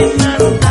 hermano.